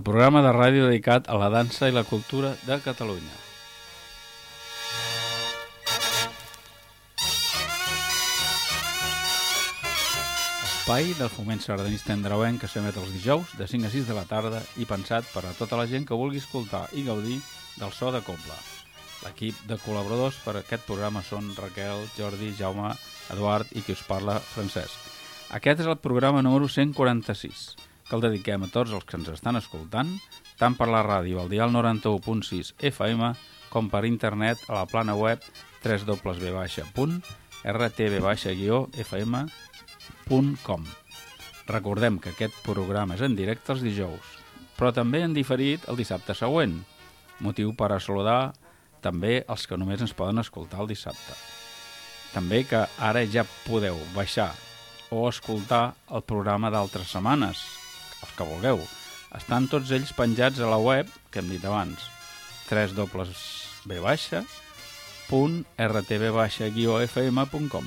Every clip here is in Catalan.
El programa de ràdio dedicat a la dansa i la cultura de Catalunya. Espai del foment sardanista andreuenc que s'emet els dijous de 5 a 6 de la tarda i pensat per a tota la gent que vulgui escoltar i gaudir del so de Cobla. L'equip de col·laboradors per a aquest programa són Raquel, Jordi, Jaume, Eduard i qui us parla, Francesc. Aquest és el programa número 146, que el dediquem a tots els que ens estan escoltant, tant per la ràdio al dial 91.6 FM com per internet a la plana web www.rtb-fm.com. Recordem que aquest programa és en directe els dijous, però també en diferit el dissabte següent, motiu per a saludar també els que només ens poden escoltar el dissabte. També que ara ja podeu baixar o escoltar el programa d'altres setmanes, els que vulgueu. Estan tots ells penjats a la web, que hem dit abans, www.rtb-fm.com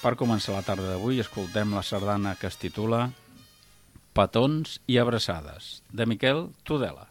Per començar la tarda d'avui escoltem la sardana que es titula Petons i abraçades, de Miquel Tudela.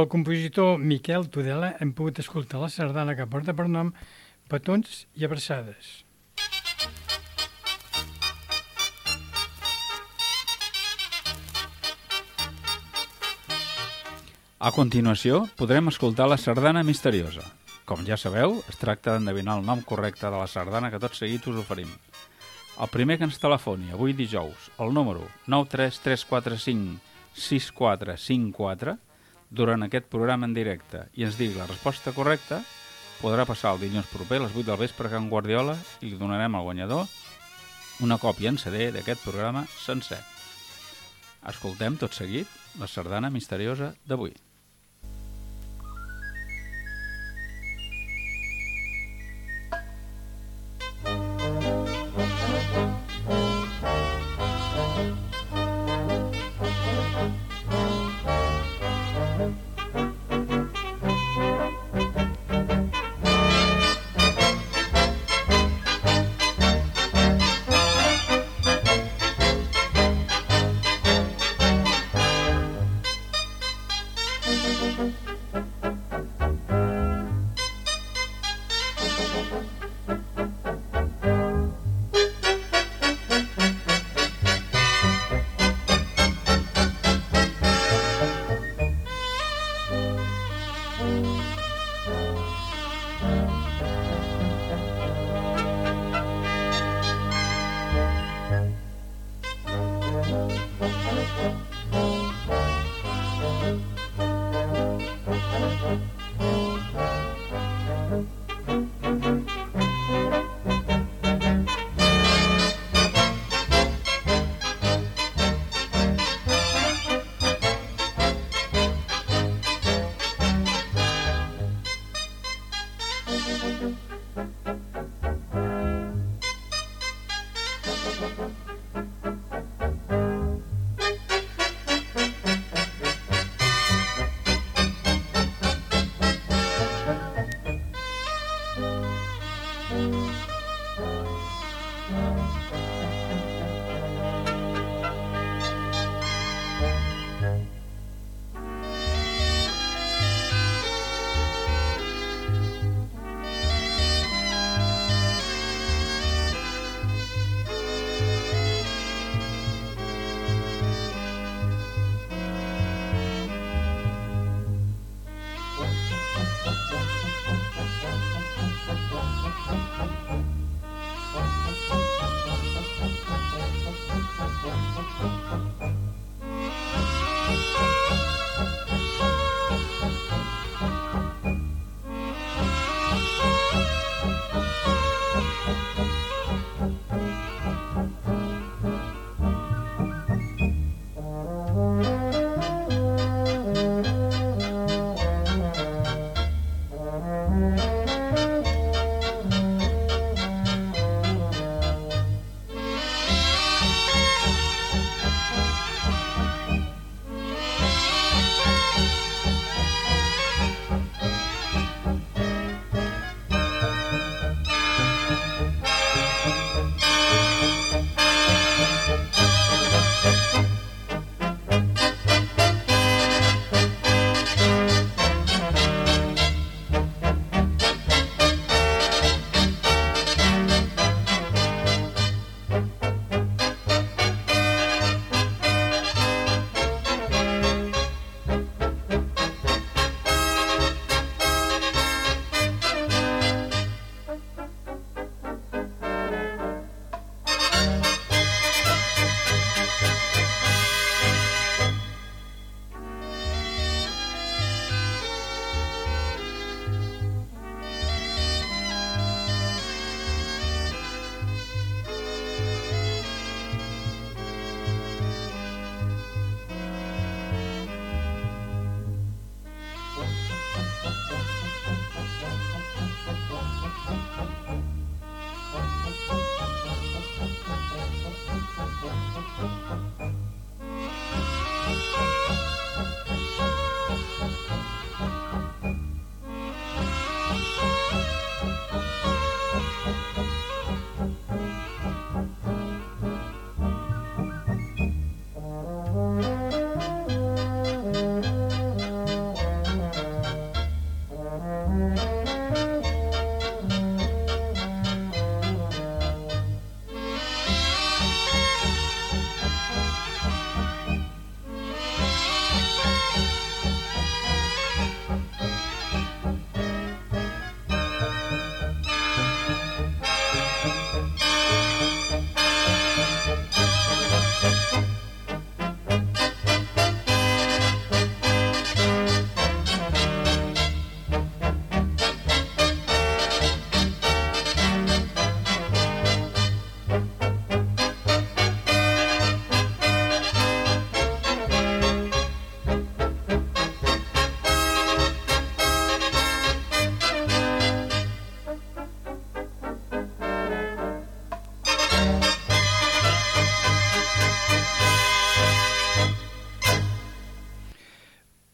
Del compositor Miquel Tudela hem pogut escoltar la sardana que porta per nom Petons i abraçades. A continuació, podrem escoltar la sardana misteriosa. Com ja sabeu, es tracta d'endevinar el nom correcte de la sardana que tot seguit us oferim. El primer que ens telefoni avui dijous, el número 93345 6454, durant aquest programa en directe i ens digui la resposta correcta, podrà passar el dilluns proper a les 8 del vespre a Can Guardiola i li donarem al guanyador una còpia en CD d'aquest programa sencer. Escoltem tot seguit la sardana misteriosa d'avui.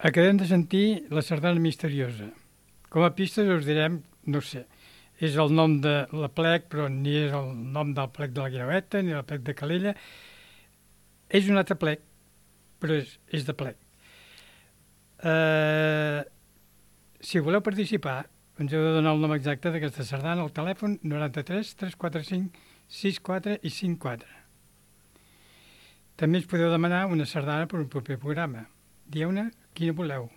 Acabem de sentir la sardana misteriosa. Com a pistes us direm, no sé, és el nom de la plec, però ni és el nom del plec de la Guinaueta, ni el plec de Calella. És un altre plec, però és, és de plec. Uh, si voleu participar, ens heu de donar el nom exacte d'aquesta sardana al telèfon 93 345 64 i 54. També ens podeu demanar una sardana per un proper programa. Dieu-ne Quina voleu?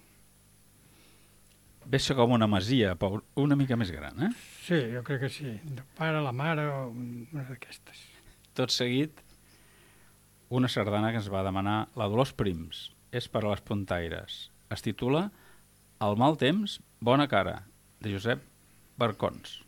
Ves com una masia, una mica més gran, eh? Sí, jo crec que sí. De pare, la mare o una d'aquestes. Tot seguit, una sardana que ens va demanar la Dolors Prims. És per a les puntaires. Es titula El mal temps, bona cara, de Josep Barcons.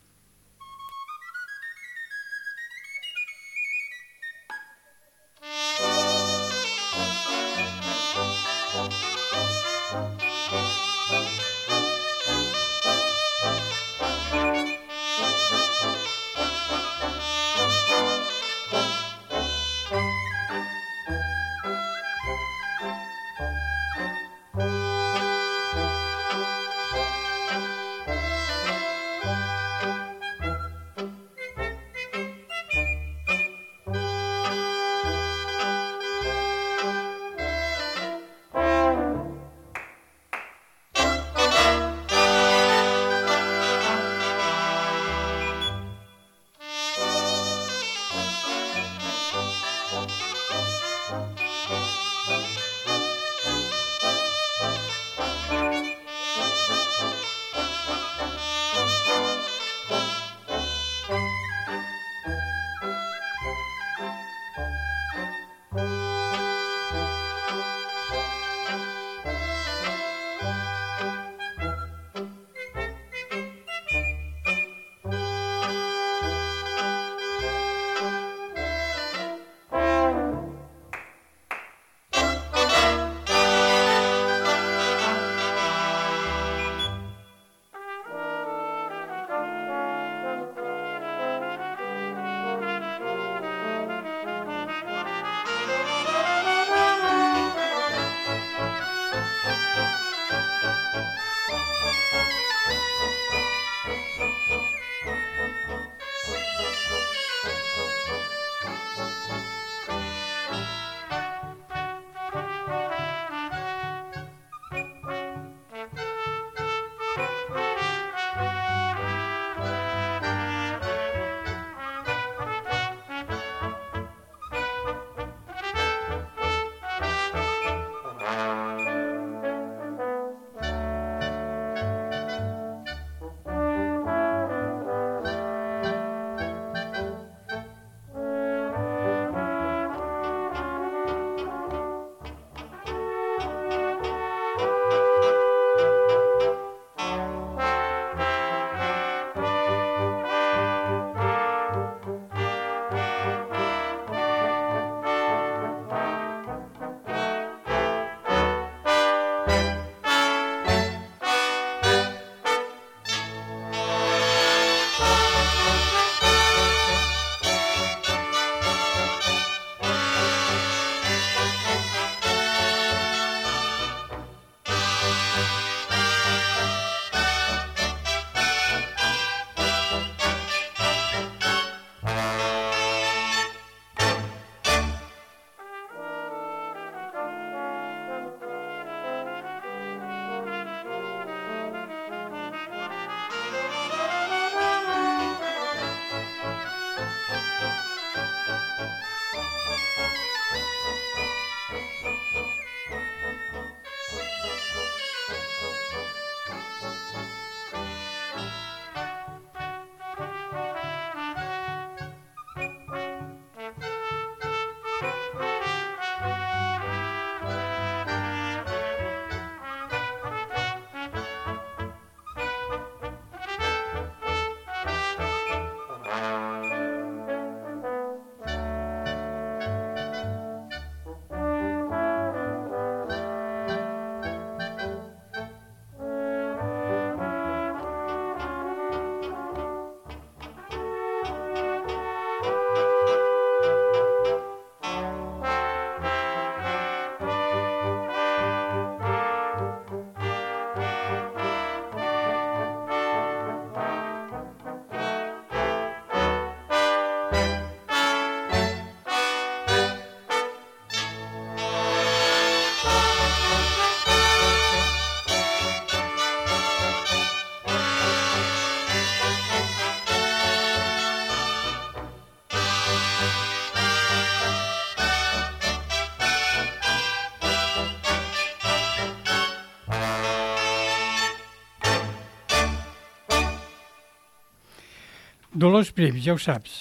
Dolors Prims, ja ho saps.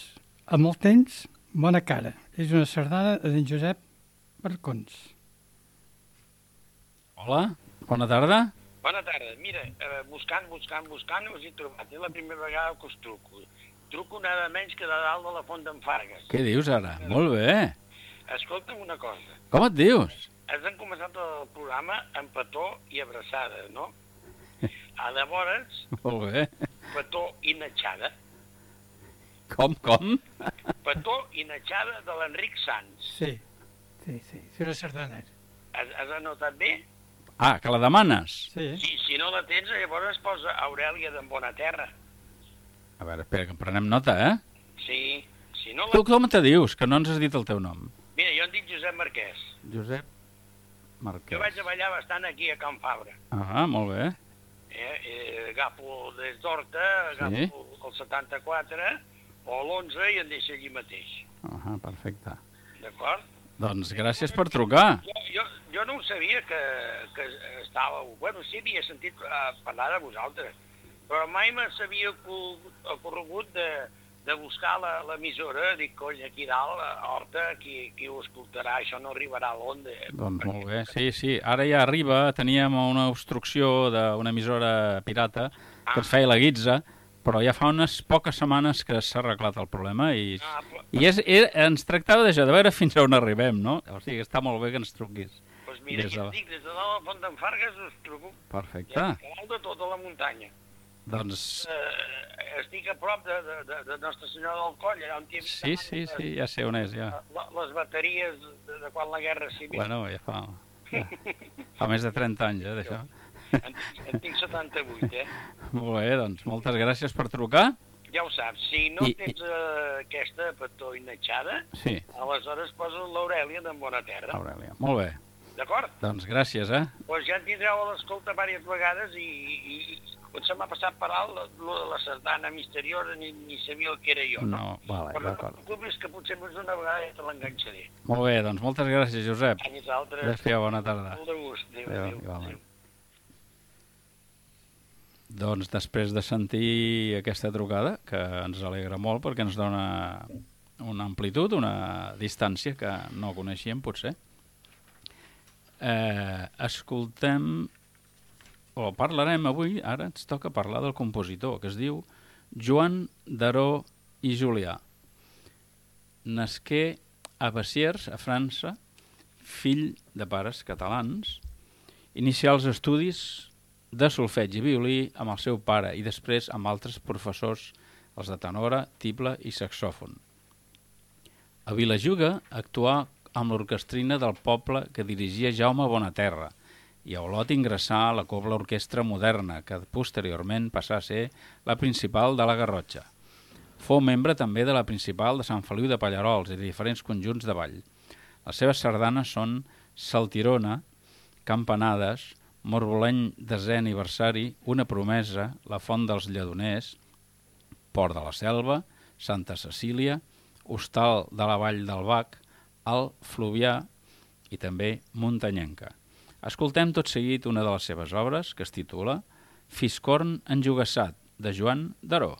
Amb el temps, bona cara. És una sardana d'en Josep Barcons. Hola, bona tarda. Bona tarda. Mira, eh, buscant, buscant, buscant, us he trobat. És la primera vegada que us truco. Truco nada menys que de dalt de la Font d'en Fargues. Què dius ara? Molt bé. Escolta'm una cosa. Com et dius? Has començat el programa amb petó i abraçada, no? A llavors, Molt bé. petó i natxada. Com, com? Petó i natxada de l'Enric Sans. Sí, sí, sí. És una sardana. Has, has anotat bé? Ah, que la demanes? Sí. Si, si no la tens, llavors es posa Aurèlia d'en Bona Terra. A veure, espera, que en prenem nota, eh? Sí. Si no Tu la... com te dius? Que no ens has dit el teu nom. Mira, jo em dic Josep Marquès. Josep Jo Marquès. vaig a ballar bastant aquí a Can Fabra. Ah, molt bé. Eh, eh, agafo des d'Horta, agafo Sí. el 74 o l'11 i en deixo allí mateix. Ah, perfecte. D'acord? Doncs gràcies per trucar. Jo, jo, jo no ho sabia que, que estàveu... Bueno, sí, havia sentit uh, parlar de vosaltres, però mai me s'havia ocorregut de, de buscar l'emissora. Dic, cony, aquí dalt, a Horta, qui, qui ho escoltarà? Això no arribarà a l'onda. Doncs molt bé. Sí, sí, ara ja arriba. Teníem una obstrucció d'una emissora pirata que ens feia la guitza, però ja fa unes poques setmanes que s'ha arreglat el problema i, Ah, però, i és, és, ens tractava d'això, de veure fins a on arribem, no? O sigui, està molt bé que ens truquis. doncs mira, Des de- dic, des de dalt al Font d'en Fargues us truco Perfecte. ja, a de tota la muntanya. Doncs Eh, estic a prop de, de, de, de Nostra Senyora del Coll, allà on hi havia sí, sí, sí, ja sé on és, ja. la- les bateries de, de quan la Guerra Civil. Bueno, ja fa, ja, fa més de 30 anys, eh, d'això. En, en tinc 78, eh? Molt bé, doncs moltes gràcies per trucar. Ja ho saps, si no I- tens eh, aquesta petó innatxada, Sí, aleshores posa l'Aurèlia d'en Bona Terra, Aurèlia. Molt bé. d'acord? Doncs gràcies, eh? Doncs ja en tindreu a l'escolta diverses vegades i, i, i quan se m'ha passat per alt la, la, la sardana misteriosa ni, ni sabia el que era jo, no? No, vale, Però no d'acord. et preocupis que potser més d'una vegada ja te l'enganxaré. Molt bé, doncs moltes gràcies, Josep. Anys altres, Adéu-siau, bona tarda. molt de gust. Adéu, Adéu, adéu, adéu. Doncs després de sentir aquesta trucada, que ens alegra molt perquè ens dona una amplitud, una distància que no coneixíem, potser, eh, escoltem, o parlarem avui, ara ens toca parlar del compositor, que es diu Joan Daró i Julià. Nasqué a Bessiers, a França, fill de pares catalans, inicià els estudis de solfeig i violí amb el seu pare i després amb altres professors, els de tenora, tible i saxòfon. A Vilajuga actuà amb l'orquestrina del poble que dirigia Jaume Bonaterra i a Olot ingressà a la Cobla Orquestra Moderna, que posteriorment passà a ser la principal de la Garrotxa. Fou membre també de la principal de Sant Feliu de Pallarols i de diferents conjunts de ball. Les seves sardanes són Saltirona, Campanades, Morboleny desè aniversari, Una promesa, La font dels lledoners, Port de la Selva, Santa Cecília, Hostal de la Vall del Bac, El Fluvià i també Muntanyenca. Escoltem tot seguit una de les seves obres, que es titula Fiscorn enjugassat, de Joan Daró.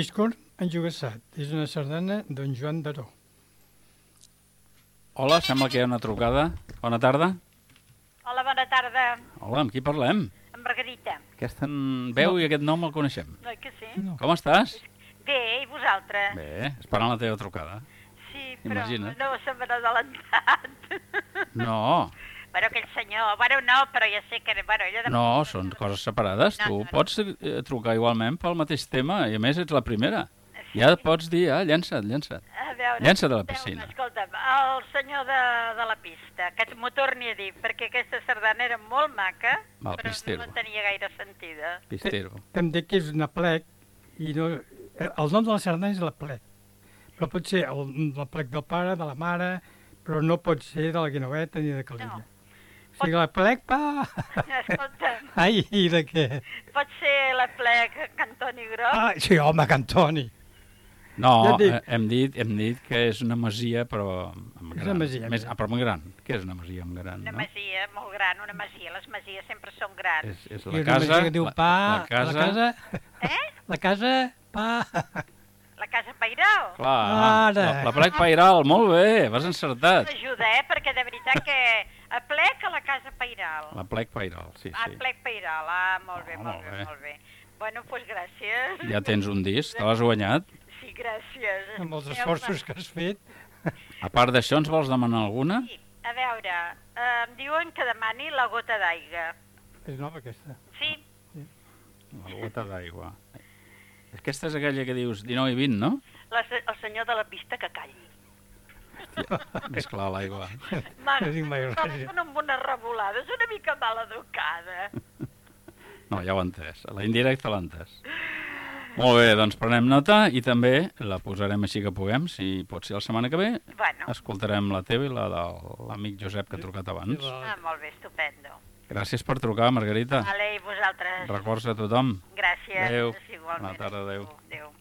Fiscorn enjugassat. És una sardana d'en Joan Daró. Hola, sembla que hi ha una trucada. Bona tarda. Hola, bona tarda. Hola, amb qui parlem? Amb Margarita. Aquesta veu i aquest nom el coneixem. No, que sí? No. Com estàs? Bé, i vosaltres? Bé, esperant la teva trucada. Sí, però Imagina't. no se m'ha adelantat. No, bueno, aquell senyor... Bueno, no, però ja sé que... Bueno, ella de... no, són coses separades. No, Tu no, no. pots eh, trucar igualment pel mateix tema i a més ets la primera. Sí. Ja pots dir, ah, llença't, llença't. A veure... Llença't a la piscina. Escolta'm, el senyor de, de la pista, que m'ho torni a dir, perquè aquesta sardana era molt maca, Val, però pistero. no tenia gaire sentida. Pistero. Em dic que és una plec i no... El nom de la sardana és la plec. Però pot ser el, la plec del pare, de la mare, però no pot ser de la guinoveta ni de calella. No. O sigui, la plec, pa... Escolta'm, Ai, i de què? pot ser la plec Cantoni Groc? Ah, sí, home, Cantoni. No, Ja dic. eh, hem dit, hem dit que és una masia, però amb És gran. una masia, Més, ah, però molt gran. Què és una masia amb gran, Una no? masia molt gran, una masia. Les masies sempre són grans. És, és I la una casa... masia que diu la, pa, la casa... la casa, Eh? la casa, pa... La casa Pairal. Clar, Ara. la, la plec pairal, molt bé, vas encertat. M'ajuda, eh? Perquè de veritat que a plec a la casa Pairal. La plec pairal, sí, sí. plec Pairal. Ah, molt bé, Ah, molt, molt bé, bé. molt bé. Bueno, doncs gràcies. Ja tens un disc, te l'has guanyat. Sí, gràcies. Amb els esforços que has fet. A part d'això, ens vols demanar alguna? Sí, a veure, eh, em diuen que demani la gota d'aigua. És nova, aquesta. Sí, La gota d'aigua. Aquesta és aquella que dius 19 i 20, no? la, el senyor de la pista que calli. Més clar, l'aigua. Mare, No telèfon amb una revolada, és una mica mal educada. No, ja ho he entès. A la indirecta l'he entès. Molt bé, doncs prenem nota i també la posarem així que puguem, si pot ser la setmana que ve. Bueno, Escoltarem la teva i la de l'amic Josep que ha trucat abans. ah, molt bé, estupendo. Gràcies per trucar, Margarita. Vale, i vosaltres? Records a tothom. Gràcies. Adéu. Igualment. Bona tarda, adéu. Adéu.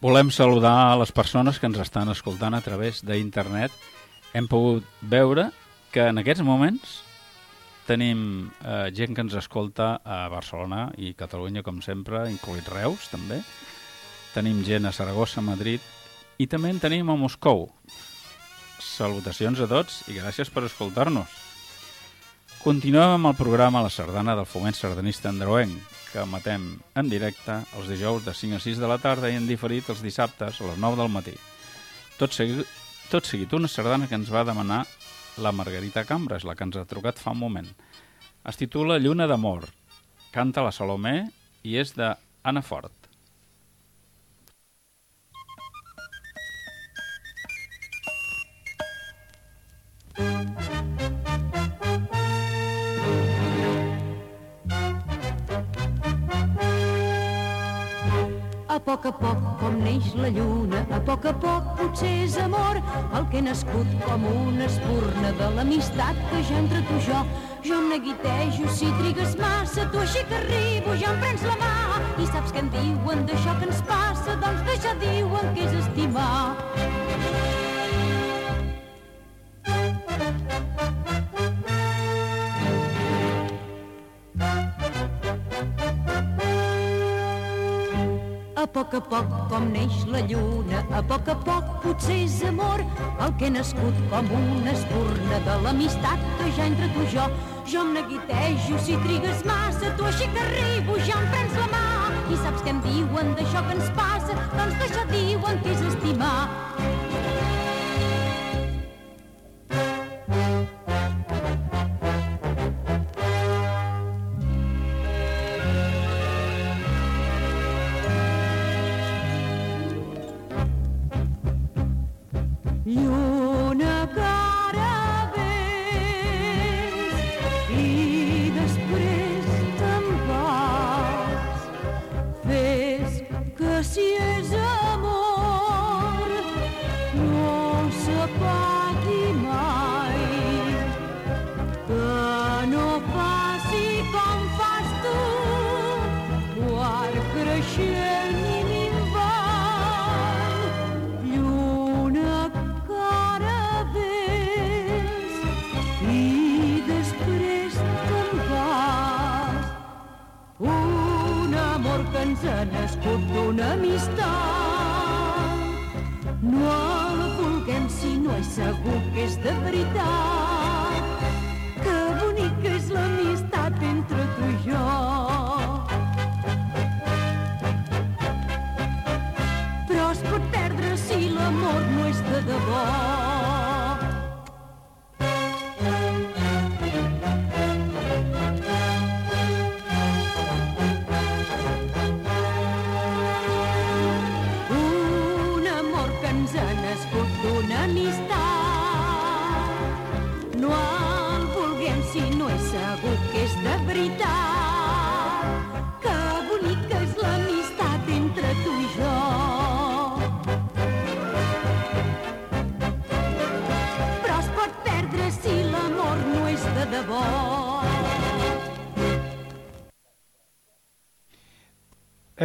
Volem saludar a les persones que ens estan escoltant a través d'internet. Hem pogut veure que en aquests moments tenim eh, gent que ens escolta a Barcelona i Catalunya, com sempre, incloït Reus, també. Tenim gent a Saragossa, Madrid, i també en tenim a Moscou. Salutacions a tots i gràcies per escoltar-nos. Continuem amb el programa La Sardana del Foment Sardanista Andreuenc, que emetem en directe els dijous de 5 a 6 de la tarda i en diferit els dissabtes a les 9 del matí. Tot seguit, tot seguit una sardana que ens va demanar la Margarita Cambra, és la que ens ha trucat fa un moment. Es titula Lluna d'amor, canta la Salomé i és de Anna Fort. Poc a poc, com neix la lluna, a poc a poc potser és amor, el que ha nascut com una espurna de l'amistat que ja entre tu jo. Jo em neguitejo si trigues massa, tu així que arribo ja em prens la mà. I saps què en diuen d'això que ens passa? Doncs d'això diuen que és estimar. Poc a poc, com neix la lluna, a poc a poc potser és amor, el que ha nascut com una espurna de l'amistat que ja entre tu i jo. Jo em neguitejo si trigues massa, tu així que arribo ja em prens la mà. I saps què em diuen d'això que ens passa? Doncs d'això diuen que és estimar.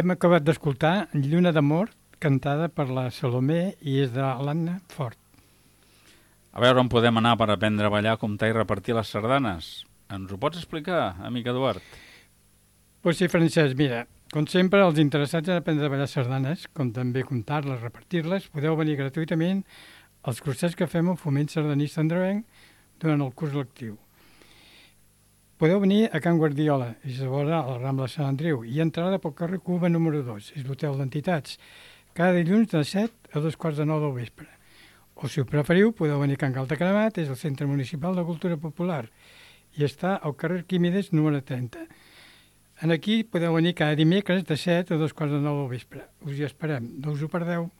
Hem acabat d'escoltar Lluna d'amor, cantada per la Salomé i és de l'Anna Fort. A veure on podem anar per aprendre a ballar, comptar i repartir les sardanes. Ens ho pots explicar, amic Eduard? Pues sí, Francesc, mira, com sempre, els interessats en aprendre a ballar sardanes, com també comptar-les, repartir-les, podeu venir gratuïtament als cursets que fem al Foment Sardanista Andreuenc durant el curs lectiu. Podeu venir a Can Guardiola, és a vora a la Rambla Sant Andreu, i entrada pel carrer Cuba número 2, és l'hotel d'entitats, cada dilluns de 7 a dos quarts de 9 del vespre. O, si ho preferiu, podeu venir a Can Galta Cremat, és el Centre Municipal de Cultura Popular, i està al carrer Químides número 30. En aquí podeu venir cada dimecres de 7 a dos quarts de 9 del vespre. Us hi esperem, no us ho perdeu.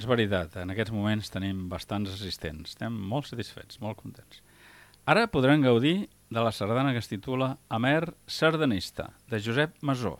És veritat, en aquests moments tenim bastants assistents. Estem molt satisfets, molt contents. Ara podrem gaudir de la sardana que es titula Amer Sardanista, de Josep Masó.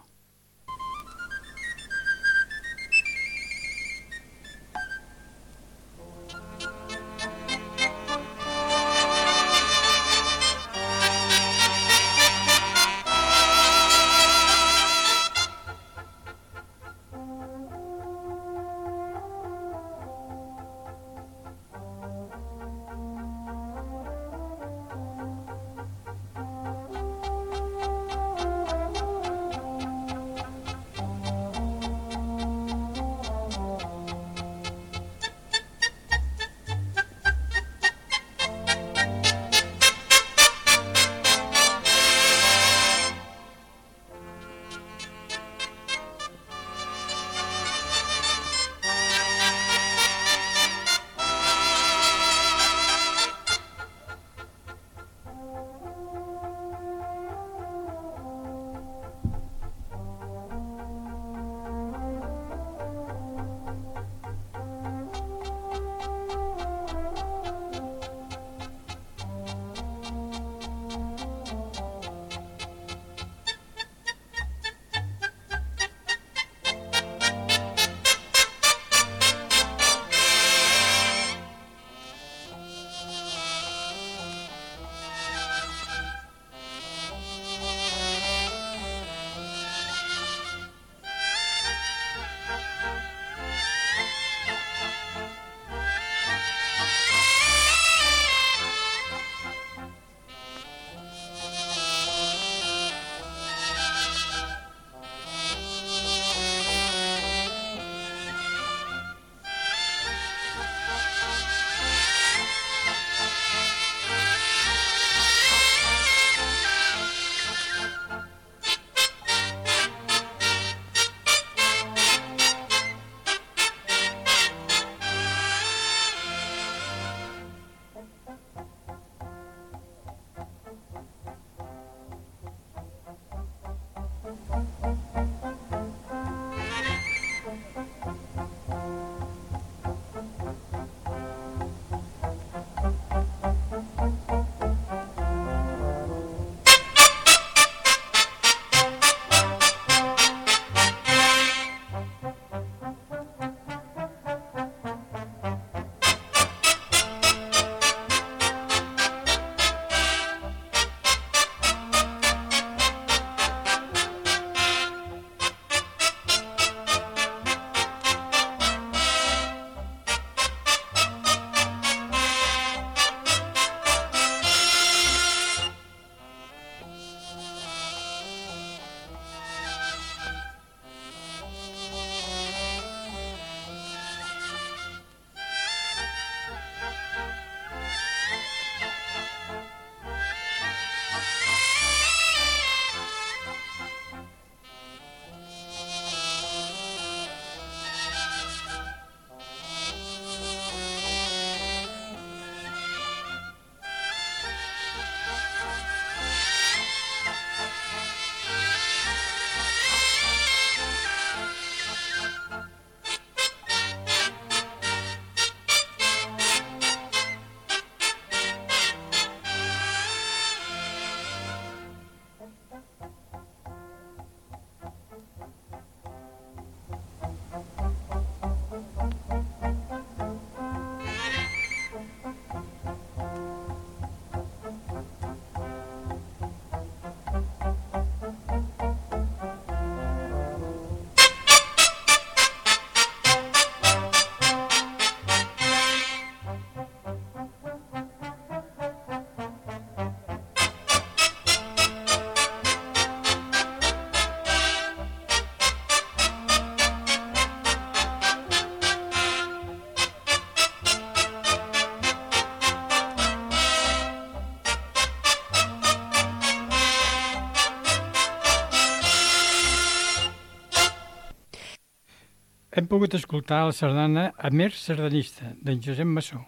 Hem pogut escoltar la sardana Amer Sardanista, d'en Josep Massó.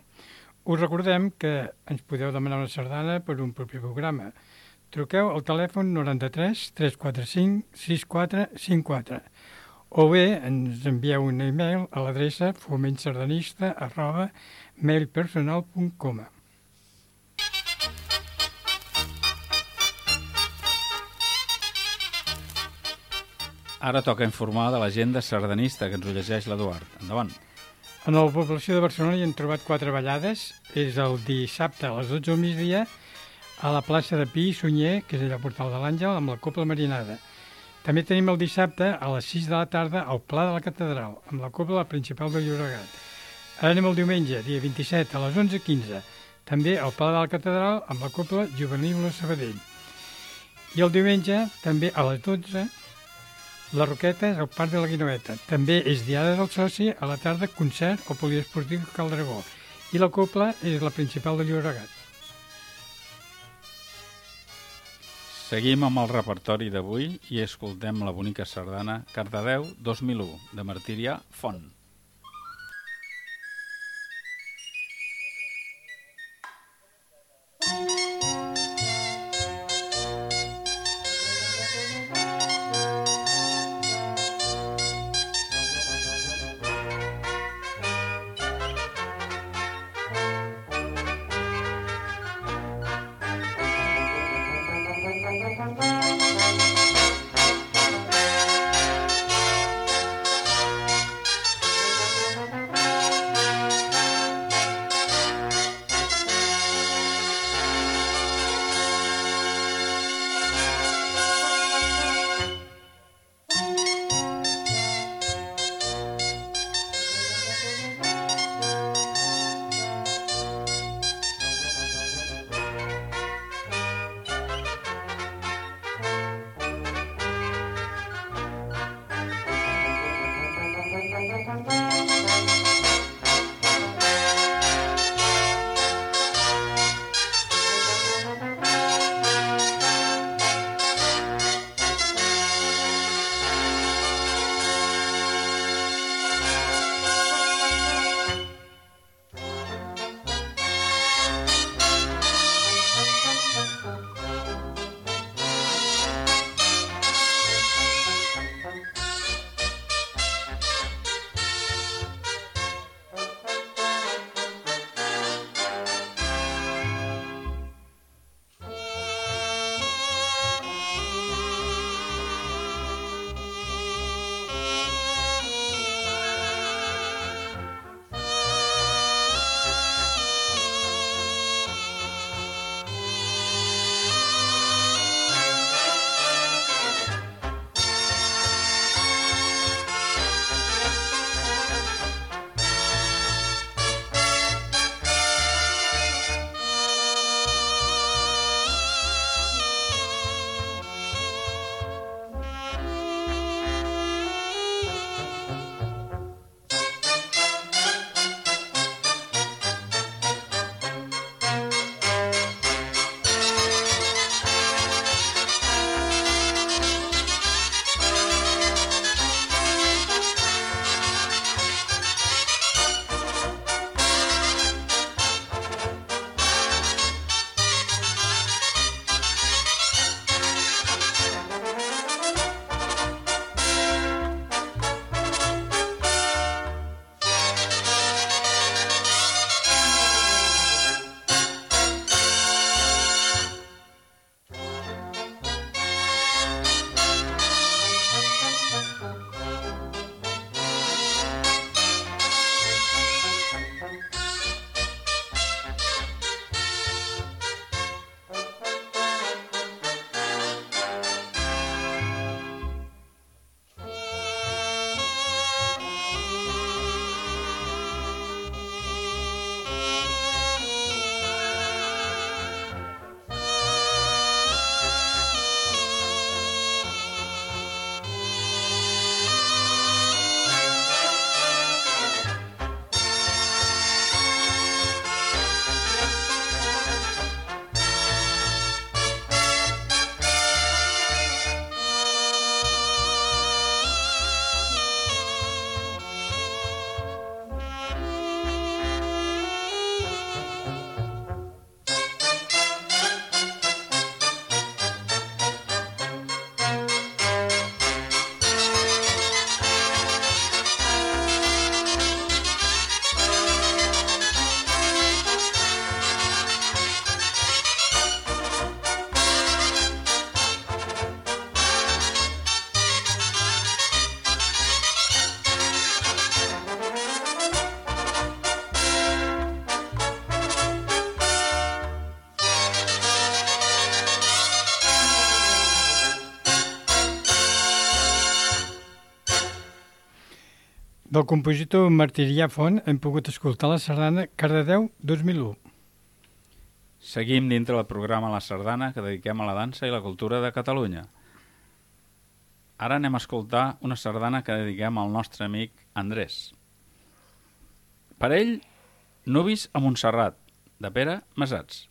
Us recordem que ens podeu demanar una sardana per un propi programa. Truqueu al telèfon 93 345 6454 o bé ens envieu un e-mail a l'adreça fomentsardanista arroba mailpersonal.com. Ara toca informar de l'agenda sardanista que ens ho llegeix l'Eduard. Endavant. En la població de Barcelona hi han trobat quatre ballades. És el dissabte a les 12 del migdia a la plaça de Pi i Sunyer, que és allà al portal de l'Àngel, amb la Copla Marinada. També tenim el dissabte a les 6 de la tarda al Pla de la Catedral, amb la Copla Principal de Llobregat. Ara anem el diumenge, dia 27, a les 11.15, també al Pla de la Catedral amb la Copla Juvenil de Sabadell. I el diumenge, també a les 12, la Roqueta és el Parc de la Guinoeta. També és diada del soci a la tarda concert al poliesportiu Caldragó. I la copla és la principal de Llobregat. Seguim amb el repertori d'avui i escoltem la bonica sardana Cardedeu 2001 de Martíria Font. Thank you. Música Del compositor Martirià Font hem pogut escoltar la sardana Cardedeu 2001. Seguim dintre del programa La Sardana que dediquem a la dansa i la cultura de Catalunya. Ara anem a escoltar una sardana que dediquem al nostre amic Andrés. Per ell, Nuvis a Montserrat, de Pere Masats.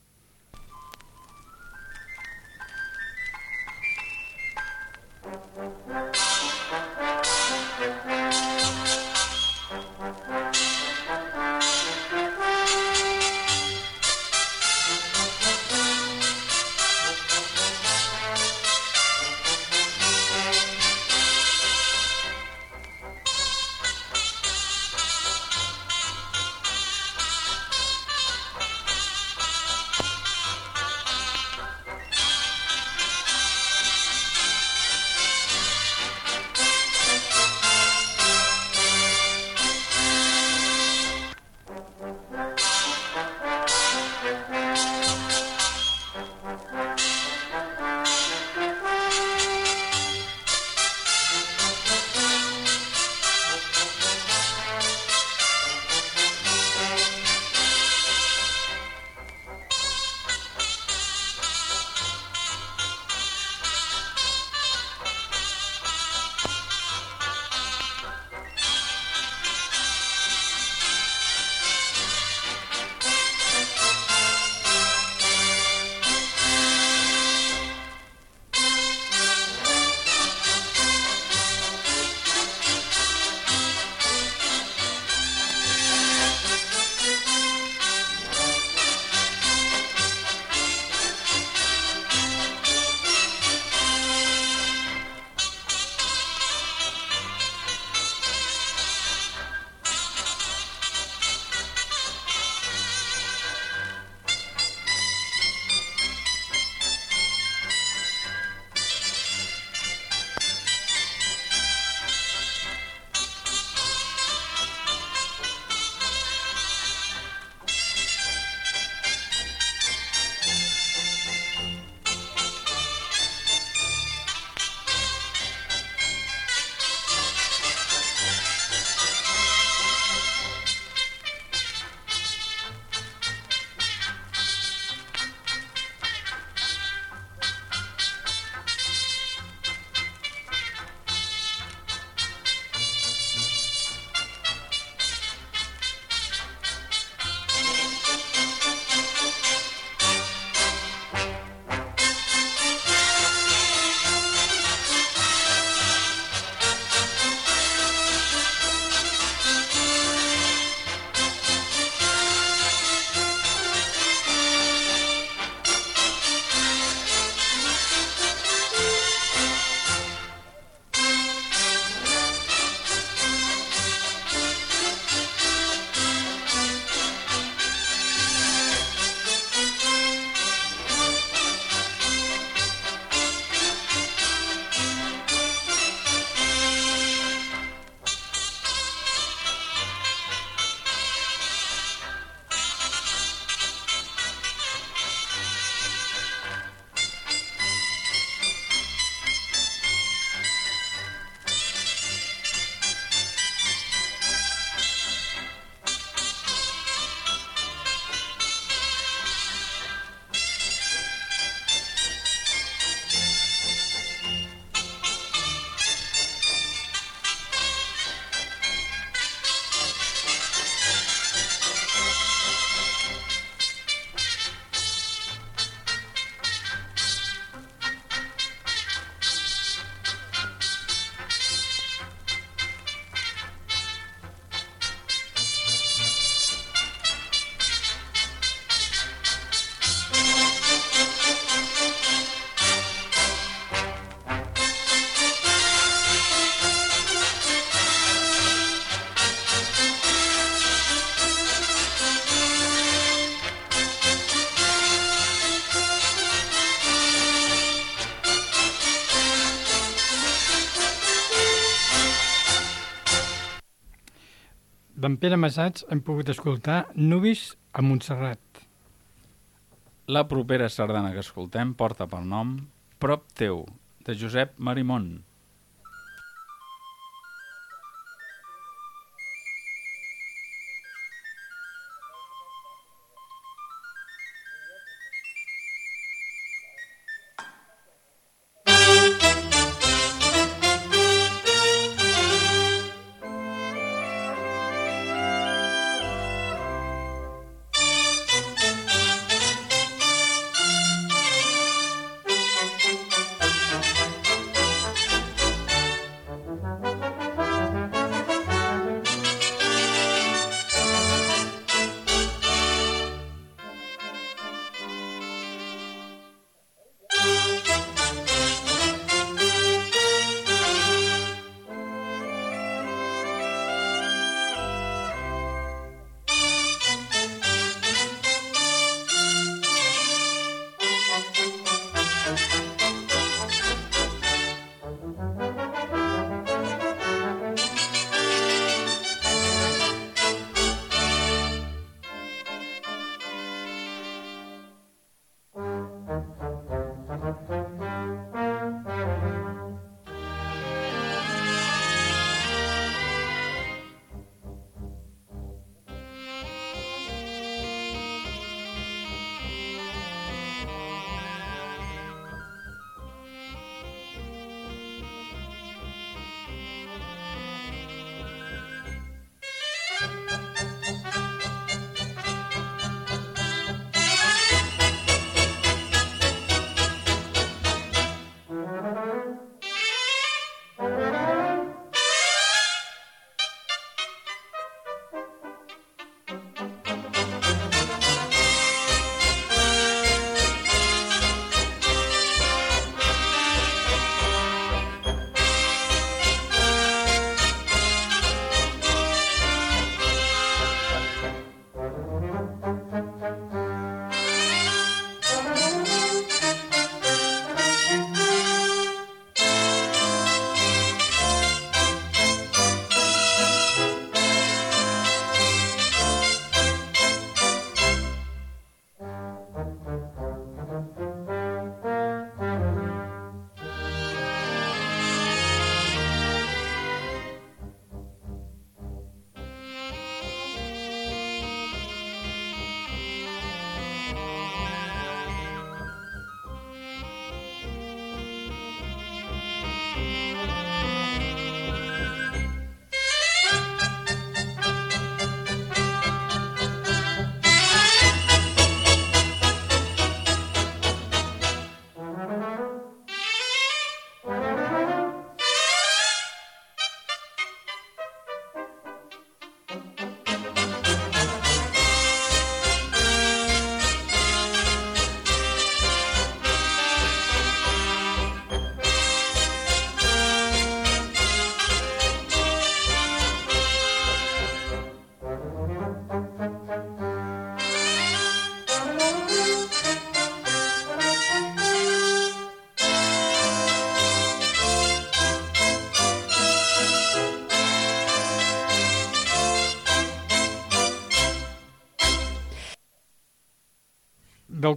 D'en Pere Massats hem pogut escoltar Nubis a Montserrat. La propera sardana que escoltem porta pel nom Prop teu, de Josep Marimón.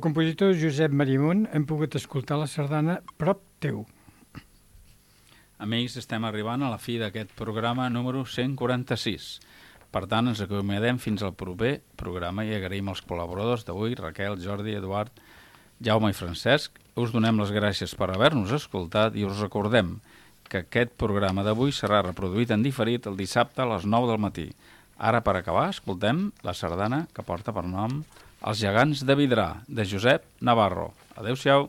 Compositor Josep Marimón hem pogut escoltar la sardana Prop teu. Amics, estem arribant a la fi d'aquest programa número 146. Per tant, ens acomiadem fins al proper programa i agraïm als col·laboradors d'avui, Raquel, Jordi, Eduard, Jaume i Francesc. Us donem les gràcies per haver-nos escoltat i us recordem que aquest programa d'avui serà reproduït en diferit el dissabte a les 9 del matí. Ara, per acabar, escoltem la sardana que porta per nom Els gegants de Vidrà, de Josep Navarro. Adéu-siau.